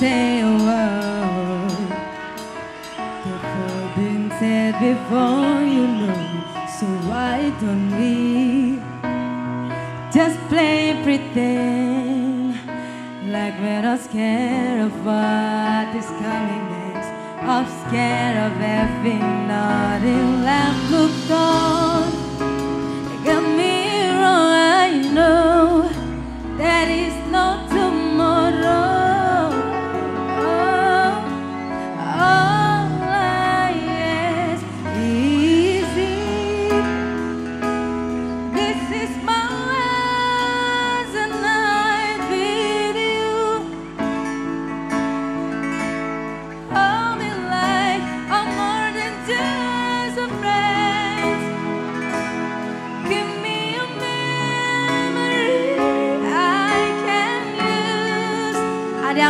say a word before being said before you know. So why don't we just play pretend like we're not scared of what is coming next? Or scared of left to go.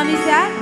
Mommy's back.